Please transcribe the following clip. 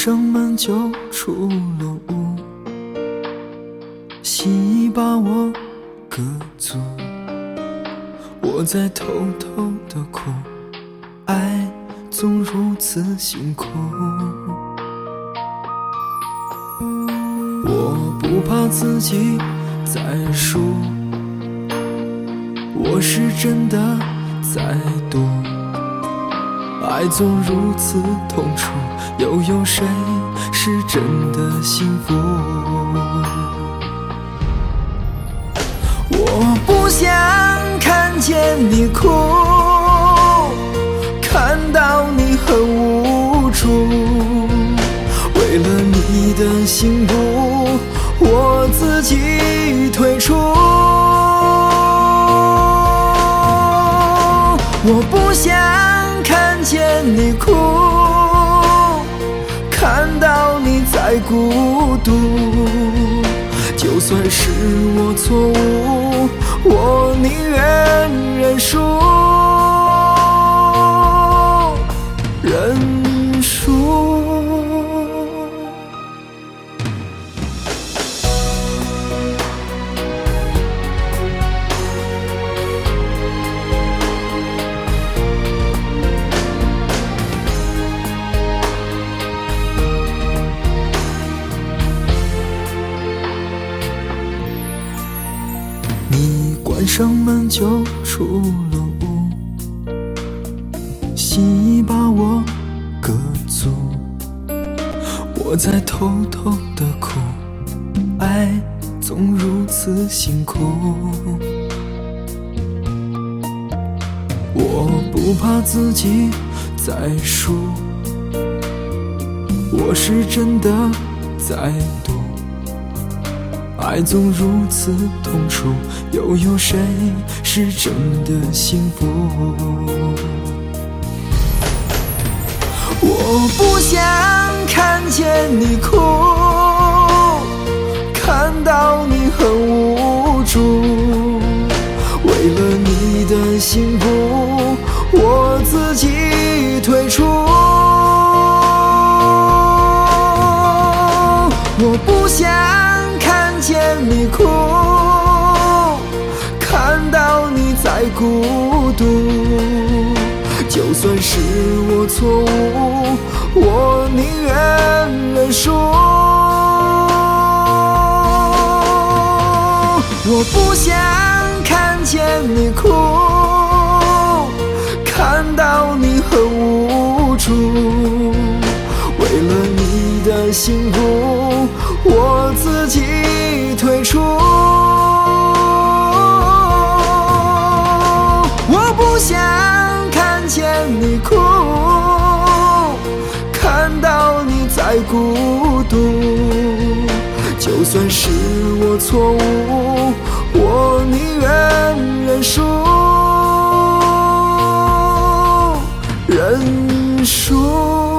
关上门就出了屋，心已把我隔阻，我在偷偷的哭，爱总如此辛苦。我不怕自己再输，我是真的在赌。爱总如此痛楚，又有谁是真的幸福？我不想看见你哭，看到你很无助。为了你的幸福，我自己退出。我不想你哭，看到你在孤独。就算是我错误，我宁愿上门就出了屋，心已把我隔足，我在偷偷的哭，爱总如此辛苦。我不怕自己再输，我是真的在赌。爱总如此痛楚，又有谁是真的幸福？我不想看见你哭，看到你很无助。为了你的幸福，我自己退出。我不想你哭，看到你在孤独。就算是我错误，我宁愿认输。我不想看见你哭，看到你很无助。为了你的幸福，我自己出。我不想看见你哭，看到你在孤独。就算是我错误，我宁愿认输，认输。